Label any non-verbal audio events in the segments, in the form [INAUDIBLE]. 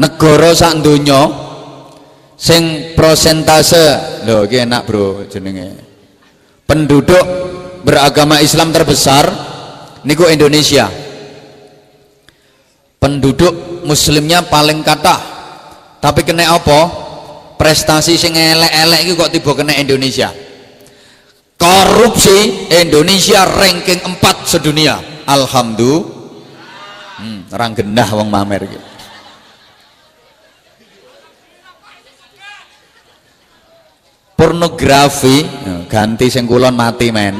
negara sak donya sing prosentase lho iki enak bro jenenge. Penduduk beragama Islam terbesar niku Indonesia. Penduduk muslimnya paling kata tapi kena apa? Prestasi sing elek-elek iki kok tiba kena Indonesia. Korupsi Indonesia ranking 4 sedunia. Alhamdulillah. Hmm, orang gendah wong mamer gitu pornografi. Ganti sing kulon mati men.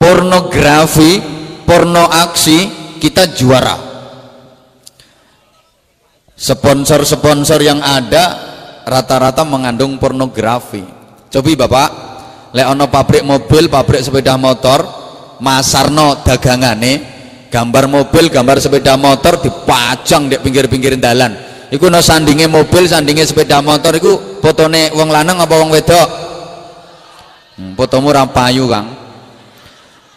Pornografi porno aksi kita juara. Sponsor-sponsor yang ada rata-rata mengandung pornografi. Cobi bapak lek ono pabrik mobil pabrik sepeda motor masarno dagangane gambar mobil gambar sepeda motor dipajang di pinggir-pinggir jalan iku no sandinge mobil sandinge sepeda motor iku fotone wong lanang apa wong wedok? Hmm, fotomu rapayu kang.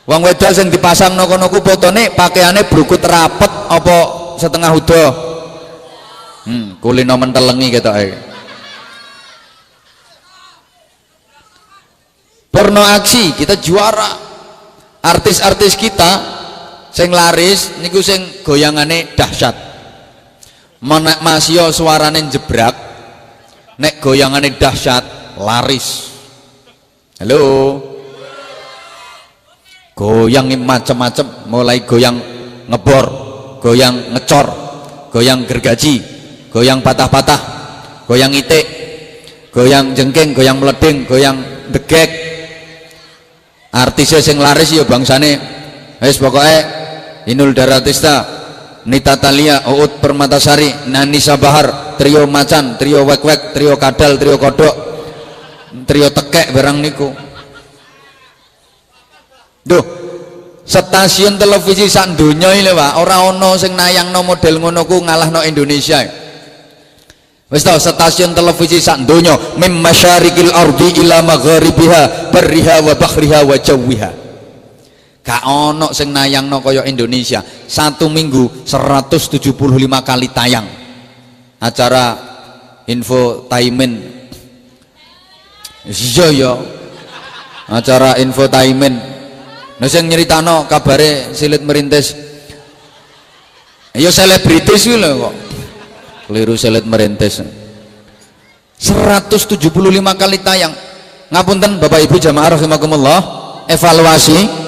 Wong wedok sing dipasang no kono ku fotone pakaiane rapet apa setengah udo hmm, kulino mentelengi gitu eh. porno aksi kita juara. Artis-artis kita sing laris niku sing goyangane dahsyat menek masio suarane jebrak nek goyangane dahsyat laris. Halo? Goyang macam-macam mulai goyang ngebor goyang ngecor goyang gergaji goyang patah-patah goyang itik goyang jengking goyang meleding goyang degek artisnya sing laris ya bangsane. Wis pokoknya Inul Daratista Nita Talia, Uut Permatasari, Nanisa Bahar, Trio Macan, Trio Wek Wek, Trio Kadal, Trio Kodok, Trio Tekek barang niku. Duh, stasiun televisi sak ini Pak, ora ono sing nayangno model ngono ku ngalahno Indonesia. Wis tau stasiun televisi sak donya mim masyarikil ardi ila magharibiha barriha wa bahriha wa jawiha gak ono sing nayangno kaya Indonesia satu minggu 175 kali tayang. Acara infotainment iya ya. Acara infotainment nah sing nyeritano kabare silit merintis. Ya selebritis lho kok. Keliru silit merintis. 175 kali tayang. Ngapunten Bapak Ibu jamaah rahimakumullah evaluasi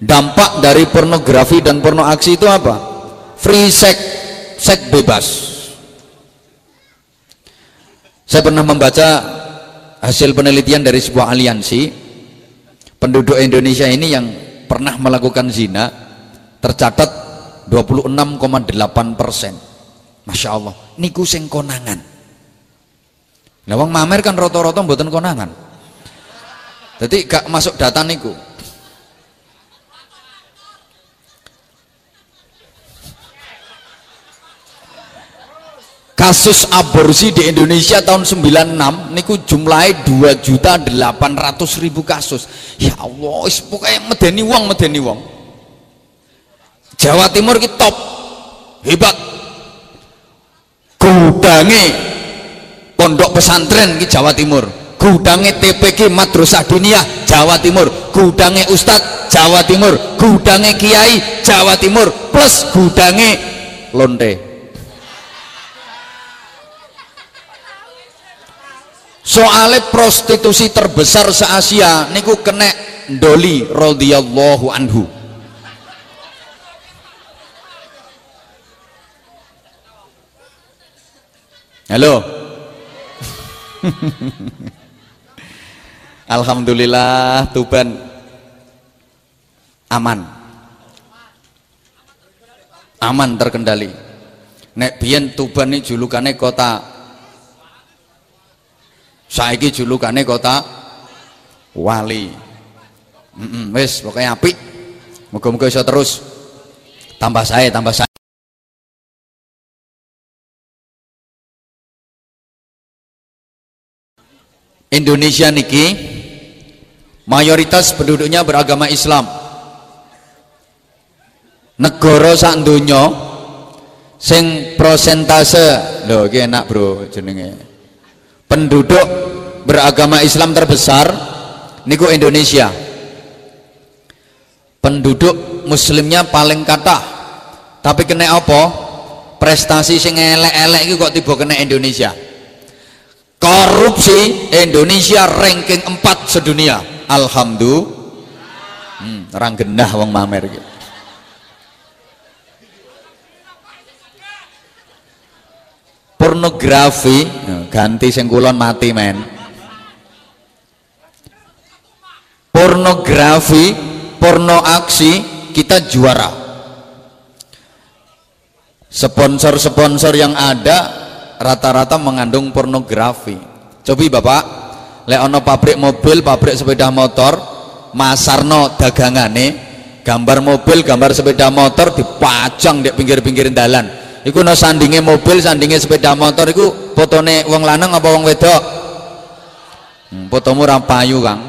dampak dari pornografi dan porno aksi itu apa? Free sex seks bebas. Saya pernah membaca hasil penelitian dari sebuah aliansi penduduk Indonesia ini yang pernah melakukan zina tercatat 26,8 persen. Masya Allah niku sing konangan. Wong mamer kan roto-roto mboten konangan. Jadi gak masuk data niku kasus aborsi di Indonesia tahun 96 niku jumlahnya 2 juta 800 ribu kasus. Ya Allah pokoknya medeni wong medeni wong. Jawa Timur kita top. Hebat. Gudange pondok pesantren di Jawa Timur. Gudange TPG Madrasah Dunia Jawa Timur. Gudange Ustadz Jawa Timur. Gudange Kiai Jawa Timur. Plus gudange lonte soalnya prostitusi terbesar se-Asia niku kena Doli radhiyallahu anhu. Halo. [LAUGHS] Alhamdulillah Tuban aman. Aman terkendali. Nek biyen Tuban ini julukannya kota saiki julukane kota wali. Mm -mm, wis pokoknya apik. Moga-moga bisa terus. Tambah saya tambah saya Indonesia niki mayoritas penduduknya beragama Islam. Negara sak donya sing prosentase lho iki enak bro jenenge penduduk beragama Islam terbesar niku Indonesia. Penduduk muslimnya paling kata tapi kena apa? Prestasi sing elek-elek iki kok tiba kena Indonesia. Korupsi Indonesia ranking 4 sedunia. Alhamdulillah. Hmm, orang genah wong mamer gitu pornografi. Ganti sing mati men. Pornografi porno aksi kita juara. Sponsor-sponsor yang ada rata-rata mengandung pornografi. Coba bapak lek ono pabrik mobil pabrik sepeda motor masarno dagangane gambar mobil gambar sepeda motor dipajang di pinggir-pinggir dalan iku no sandinge mobil sandinge sepeda motor iku fotone wong lanang apa wong wedok? Hmm, fotomu rapayu kang.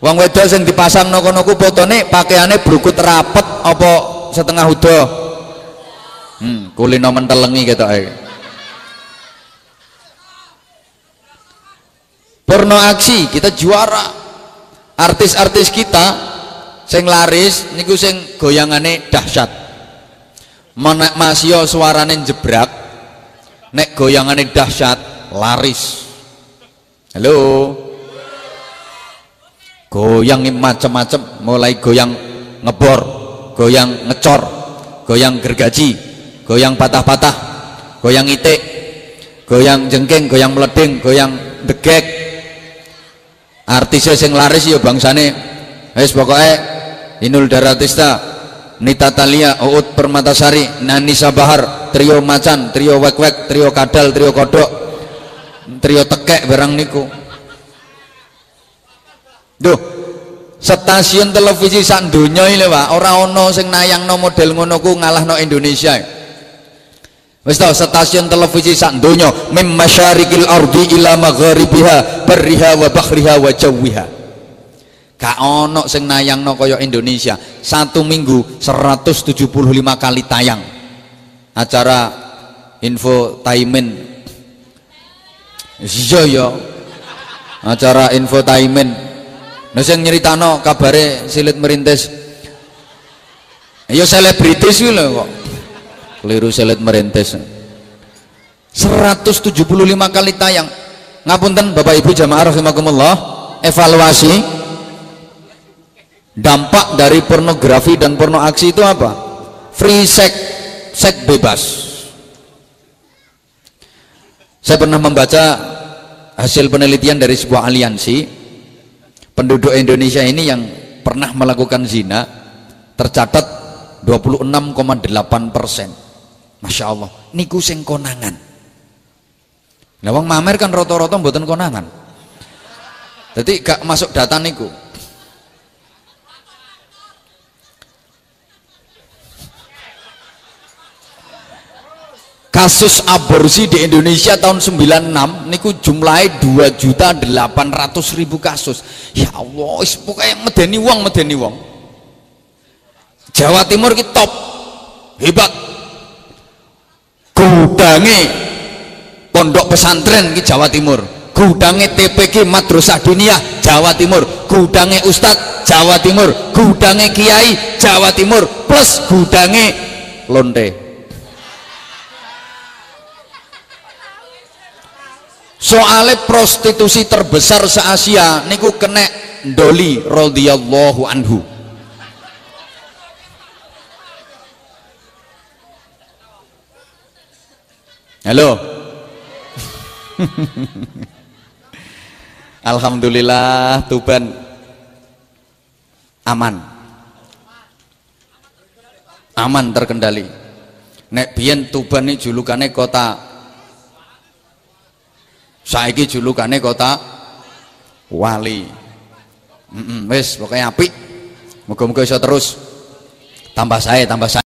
Wong wedok sing dipasang no kono ku fotone pakaiane rapet apa setengah udah hmm, kulino mentelengi gitu eh. porno aksi kita juara. Artis-artis kita sing laris niku sing goyangane dahsyat menek masio suarane jebrak nek goyangane dahsyat laris. Halo? Goyang macam-macam mulai goyang ngebor goyang ngecor goyang gergaji goyang patah-patah goyang itik goyang jengking goyang meleding goyang degek artisnya sing laris ya bangsane. Wis pokoknya Inul Daratista Nita Talia, Uut Permatasari, Nanisa Bahar, Trio Macan, Trio Wek Wek, Trio Kadal, Trio Kodok, Trio Tekek barang niku. Duh, stasiun televisi sak iki Pak, ora ana sing nayangno model ngono ku ngalahno Indonesia. Wis tau stasiun televisi sak donya mim masyarikil ardi ila magharibiha wa bahriha wa jawiha gak ono sing nayang no koyo Indonesia. Satu minggu 175 kali tayang. Acara infotainment iya ya acara infotainment nah sing nyeritano kabare silit merintis. Iya selebritis gitu kok. Keliru silit merintis. 175 kali tayang. Ngapunten Bapak Ibu jamaah rahimakumullah. Evaluasi dampak dari pornografi dan porno aksi itu apa? Free sex seks bebas. Saya pernah membaca hasil penelitian dari sebuah aliansi penduduk Indonesia ini yang pernah melakukan zina tercatat 26,8 persen. Masya Allah. Niku sing konangan. Wong mamer kan roto-roto mboten konangan. Jadi gak masuk data niku kasus aborsi di Indonesia tahun 96 niku jumlahnya 2 juta 800 ribu kasus. Ya Allah pokoknya medeni wong medeni wong. Jawa Timur kita top. Hebat. Gudange pondok pesantren di Jawa Timur. Gudange TPG Madrasah Dunia Jawa Timur. Gudange Ustadz Jawa Timur. Gudange Kiai Jawa Timur. Plus gudange lonte soalnya prostitusi terbesar se-Asia niku kena Doli radhiyallahu anhu. Halo. [LAUGHS] Alhamdulillah Tuban aman. Aman terkendali. Nek biyen Tuban ini julukannya kota saiki julukane kota wali. Mm -mm, wis pokoknya apik. Muga-muga iso terus. Tambah saya tambah saya